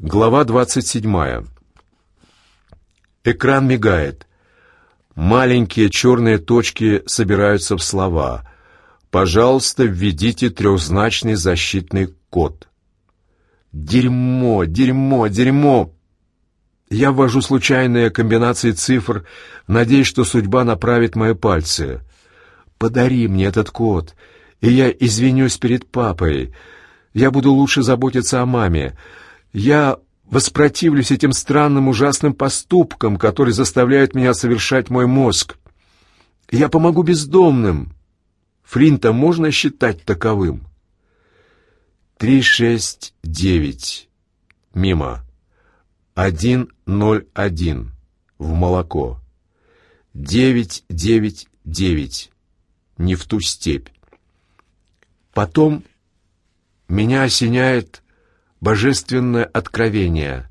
Глава 27. Экран мигает. Маленькие черные точки собираются в слова. Пожалуйста, введите трехзначный защитный код. Дерьмо, дерьмо, дерьмо. Я ввожу случайные комбинации цифр, надеясь, что судьба направит мои пальцы. Подари мне этот код, и я извинюсь перед папой. Я буду лучше заботиться о маме. Я воспротивлюсь этим странным ужасным поступкам, которые заставляют меня совершать мой мозг. Я помогу бездомным. Флинта можно считать таковым? Три, шесть, девять. Мимо. Один, ноль, один. В молоко. Девять, девять, девять. Не в ту степь. Потом меня осеняет божественное откровение.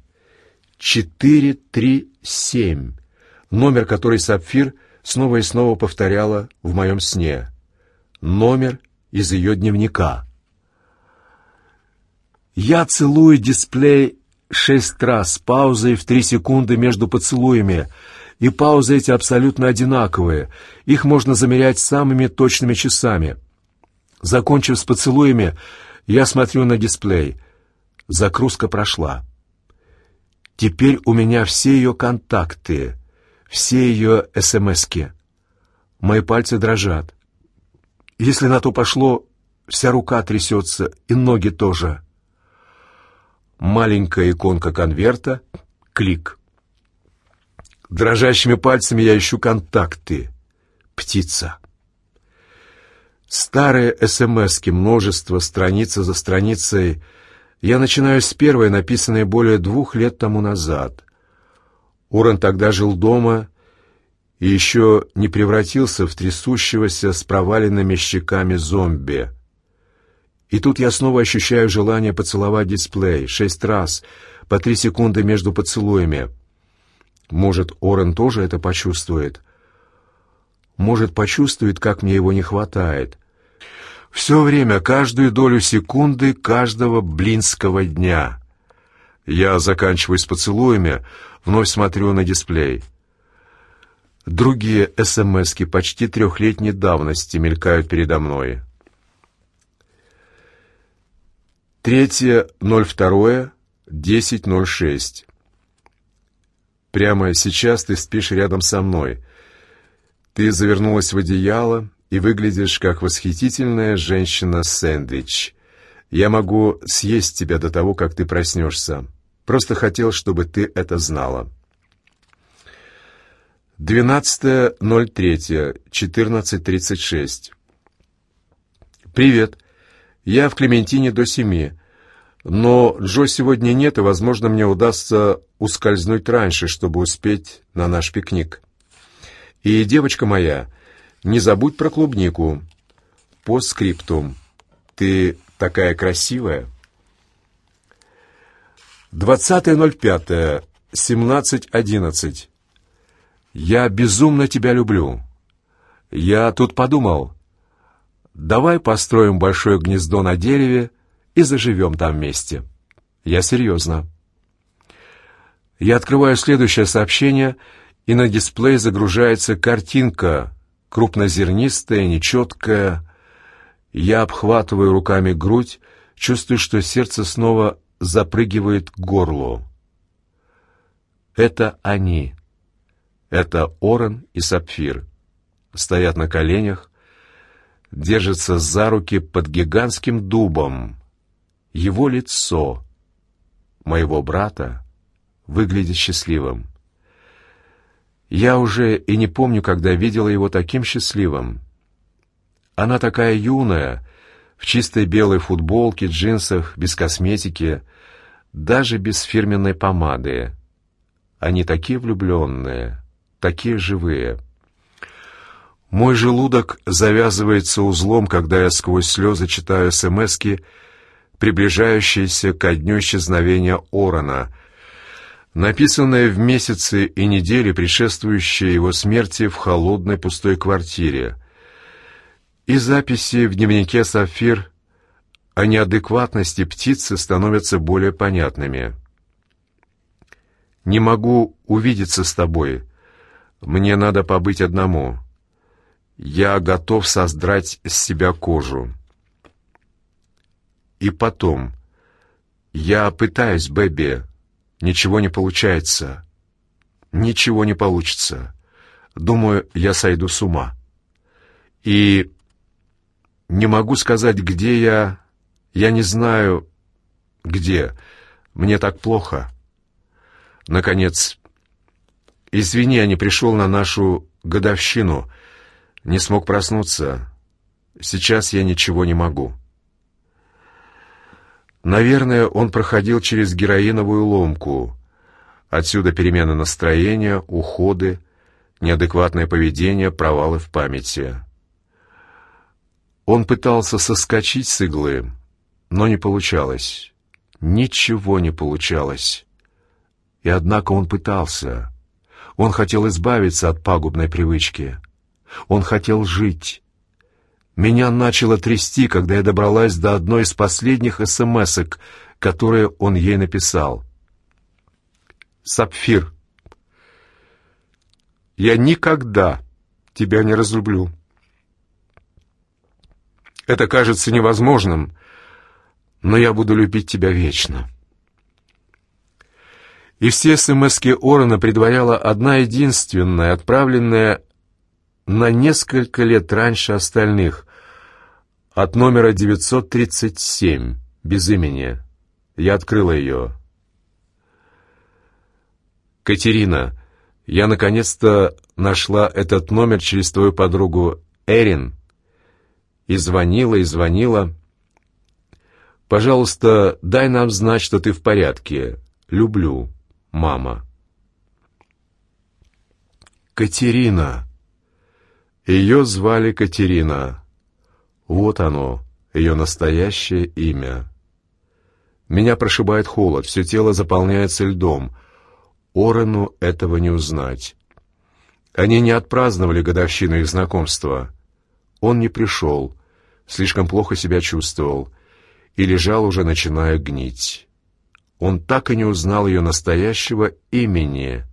437, номер, который Сапфир снова и снова повторяла в моем сне. Номер из ее дневника. Я целую дисплей шесть раз, паузой в три секунды между поцелуями, и паузы эти абсолютно одинаковые, их можно замерять самыми точными часами. Закончив с поцелуями, я смотрю на дисплей. Загрузка прошла. Теперь у меня все ее контакты, все ее СМСки. Мои пальцы дрожат. Если на то пошло, вся рука трясется, и ноги тоже. Маленькая иконка конверта, клик. Дрожащими пальцами я ищу контакты. Птица. Старые СМСки, множество, страница за страницей. Я начинаю с первой, написанной более двух лет тому назад. Уран тогда жил дома и еще не превратился в трясущегося с проваленными щеками зомби. И тут я снова ощущаю желание поцеловать дисплей шесть раз, по три секунды между поцелуями. Может, Орен тоже это почувствует? Может, почувствует, как мне его не хватает? Все время, каждую долю секунды каждого блинского дня. Я заканчиваю с поцелуями, вновь смотрю на дисплей. Другие СМСки почти трехлетней давности мелькают передо мной. Третье, ноль второе, десять ноль шесть. Прямо сейчас ты спишь рядом со мной. Ты завернулась в одеяло, и выглядишь как восхитительная женщина-сэндвич. Я могу съесть тебя до того, как ты проснешься. Просто хотел, чтобы ты это знала. 12.03, 14.36. Привет. Я в Клементине до семи. Но Джо сегодня нет, и, возможно, мне удастся ускользнуть раньше, чтобы успеть на наш пикник. И девочка моя, не забудь про клубнику. По скриптум. Ты такая красивая. 20.05. 17.11. Я безумно тебя люблю. Я тут подумал. Давай построим большое гнездо на дереве и заживем там вместе. Я серьезно. Я открываю следующее сообщение, и на дисплей загружается картинка крупнозернистая, нечеткая. Я обхватываю руками грудь, чувствую, что сердце снова запрыгивает к горлу. Это они. Это Орен и Сапфир. Стоят на коленях, держатся за руки под гигантским дубом. Его лицо, моего брата, выглядит счастливым. Я уже и не помню, когда видела его таким счастливым. Она такая юная, в чистой белой футболке, джинсах, без косметики, даже без фирменной помады. Они такие влюбленные, такие живые. Мой желудок завязывается узлом, когда я сквозь слезы читаю смски, приближающиеся ко дню исчезновения Орона — написанное в месяцы и недели, предшествующие его смерти в холодной пустой квартире, и записи в дневнике «Сафир» о неадекватности птицы становятся более понятными. Не могу увидеться с тобой. Мне надо побыть одному. Я готов создрать с себя кожу. И потом. Я пытаюсь, Бэби. Ничего не получается. Ничего не получится. Думаю, я сойду с ума. И не могу сказать, где я... Я не знаю, где. Мне так плохо. Наконец, извини, я не пришел на нашу годовщину. Не смог проснуться. Сейчас я ничего не могу. Наверное, он проходил через героиновую ломку. Отсюда перемена настроения, уходы, неадекватное поведение, провалы в памяти. Он пытался соскочить с иглы, но не получалось. Ничего не получалось. И однако он пытался. Он хотел избавиться от пагубной привычки. Он хотел жить. Меня начало трясти, когда я добралась до одной из последних смс-ок, которые он ей написал. «Сапфир, я никогда тебя не разлюблю. Это кажется невозможным, но я буду любить тебя вечно». И все смски Орена предваряла одна единственная, отправленная на несколько лет раньше остальных, от номера 937, без имени. Я открыла ее. «Катерина, я наконец-то нашла этот номер через твою подругу Эрин. И звонила, и звонила. Пожалуйста, дай нам знать, что ты в порядке. Люблю» мама. Катерина. Ее звали Катерина. Вот оно, ее настоящее имя. Меня прошибает холод, все тело заполняется льдом. Орену этого не узнать. Они не отпраздновали годовщину их знакомства. Он не пришел, слишком плохо себя чувствовал и лежал уже начиная гнить. Он так и не узнал ее настоящего имени,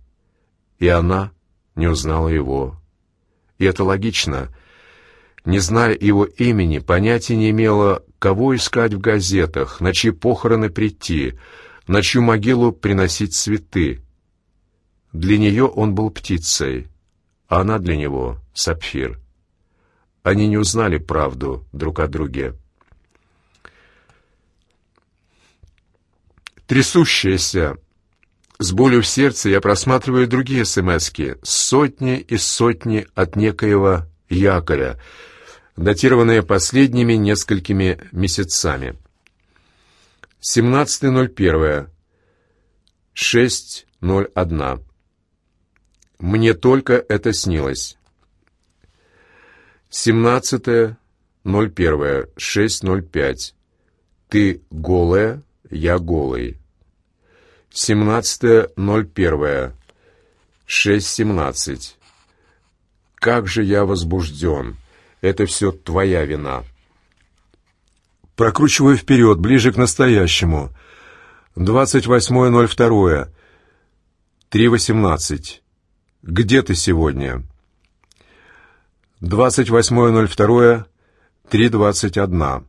и она не узнала его. И это логично. Не зная его имени, понятия не имела, кого искать в газетах, на чьи похороны прийти, на чью могилу приносить цветы. Для нее он был птицей, а она для него — сапфир. Они не узнали правду друг о друге. Трясущаяся, с болью в сердце я просматриваю другие смски, сотни и сотни от некоего якоря, датированные последними несколькими месяцами. 17.01. 6.01. Мне только это снилось. 17.01. 6.05. Ты голая, я голый. 17.01. 6.17. Как же я возбужден. Это все твоя вина. Прокручиваю вперед, ближе к настоящему. 28.02. 3.18. Где ты сегодня? 28.02. 3.21.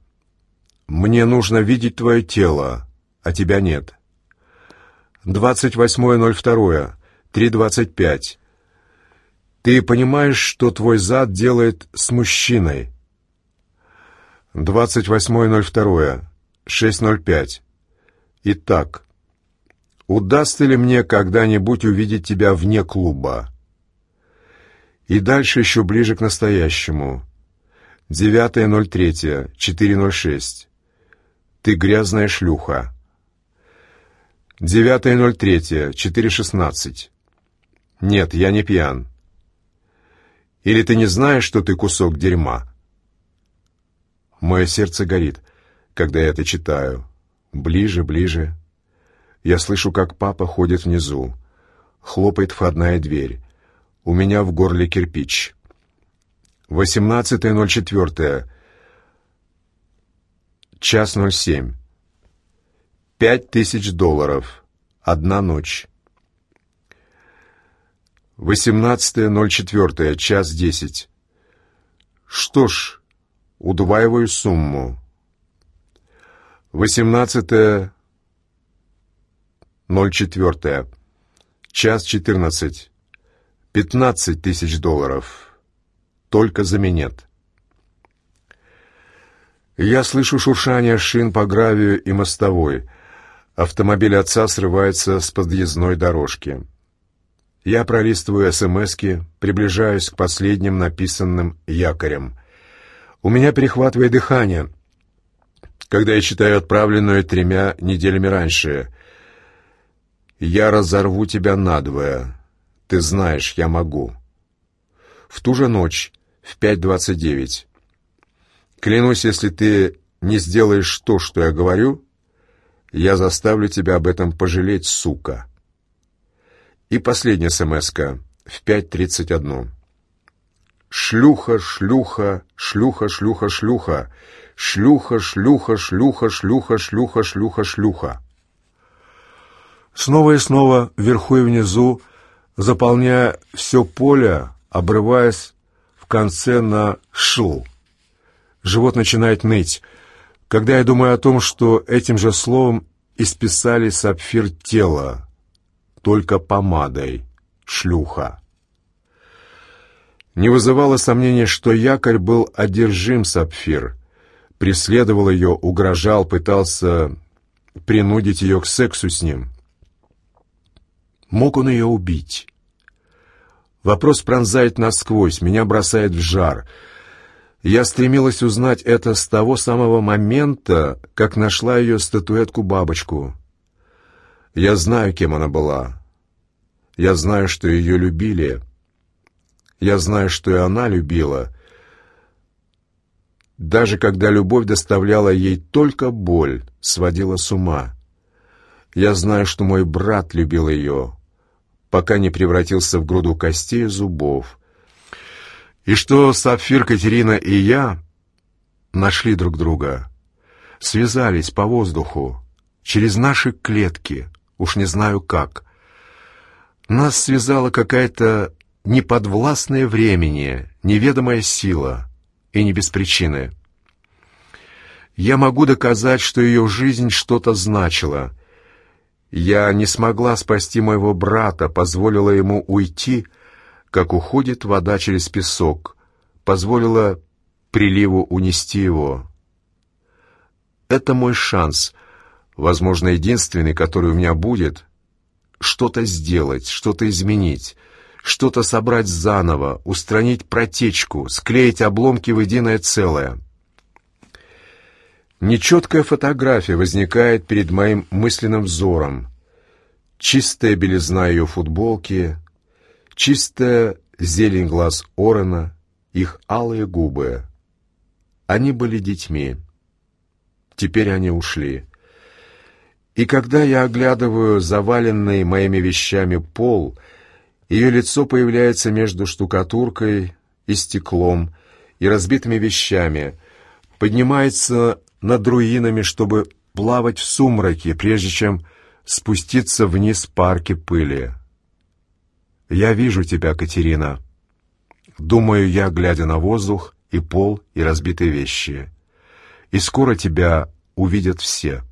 Мне нужно видеть твое тело, а тебя нет. 28.02, 3.25. Ты понимаешь, что твой зад делает с мужчиной? 28.02, 6.05. Итак, удастся ли мне когда-нибудь увидеть тебя вне клуба? И дальше еще ближе к настоящему. 9.03, 4.06. Ты грязная шлюха. 9.03, 4.16. Нет, я не пьян. Или ты не знаешь, что ты кусок дерьма? Мое сердце горит, когда я это читаю. Ближе, ближе. Я слышу, как папа ходит внизу. Хлопает входная дверь. У меня в горле кирпич. 18.04. Час 07. Пять тысяч долларов. Одна ночь. 18.04, час 10. Что ж, удваиваю сумму. 18.04, час 14. 15 тысяч долларов. Только за минет. Я слышу шуршание шин по гравию и мостовой. Автомобиль отца срывается с подъездной дорожки. Я пролистываю СМСки, приближаюсь к последним написанным якорям. У меня перехватывает дыхание, когда я читаю отправленную тремя неделями раньше. «Я разорву тебя надвое. Ты знаешь, я могу». В ту же ночь, в 5.29. «Клянусь, если ты не сделаешь то, что я говорю, я заставлю тебя об этом пожалеть, сука». И последняя смс в 5.31. Шлюха, шлюха, шлюха, шлюха, шлюха. Шлюха, шлюха, шлюха, шлюха, шлюха, шлюха, шлюха. Снова и снова, вверху и внизу, заполняя все поле, обрываясь в конце на «шл». Живот начинает ныть. Когда я думаю о том, что этим же словом исписали сапфир тела, только помадой, шлюха. Не вызывало сомнения, что якорь был одержим сапфир. Преследовал ее, угрожал, пытался принудить ее к сексу с ним. Мог он ее убить? Вопрос пронзает насквозь, меня бросает в жар. Я стремилась узнать это с того самого момента, как нашла ее статуэтку-бабочку. Я знаю, кем она была. Я знаю, что ее любили. Я знаю, что и она любила. Даже когда любовь доставляла ей только боль, сводила с ума. Я знаю, что мой брат любил ее, пока не превратился в груду костей и зубов. И что Сапфир, Катерина и я нашли друг друга, связались по воздуху, через наши клетки — уж не знаю как. Нас связала какая-то неподвластное времени, неведомая сила, и не без причины. Я могу доказать, что ее жизнь что-то значила. Я не смогла спасти моего брата, позволила ему уйти, как уходит вода через песок, позволила приливу унести его. Это мой шанс — возможно, единственный, который у меня будет, что-то сделать, что-то изменить, что-то собрать заново, устранить протечку, склеить обломки в единое целое. Нечеткая фотография возникает перед моим мысленным взором. Чистая белизна ее футболки, чистая зелень глаз Орена, их алые губы. Они были детьми. Теперь они ушли. И когда я оглядываю заваленный моими вещами пол, ее лицо появляется между штукатуркой и стеклом и разбитыми вещами, поднимается над руинами, чтобы плавать в сумраке, прежде чем спуститься вниз по арке пыли. «Я вижу тебя, Катерина», — думаю я, глядя на воздух и пол и разбитые вещи. «И скоро тебя увидят все».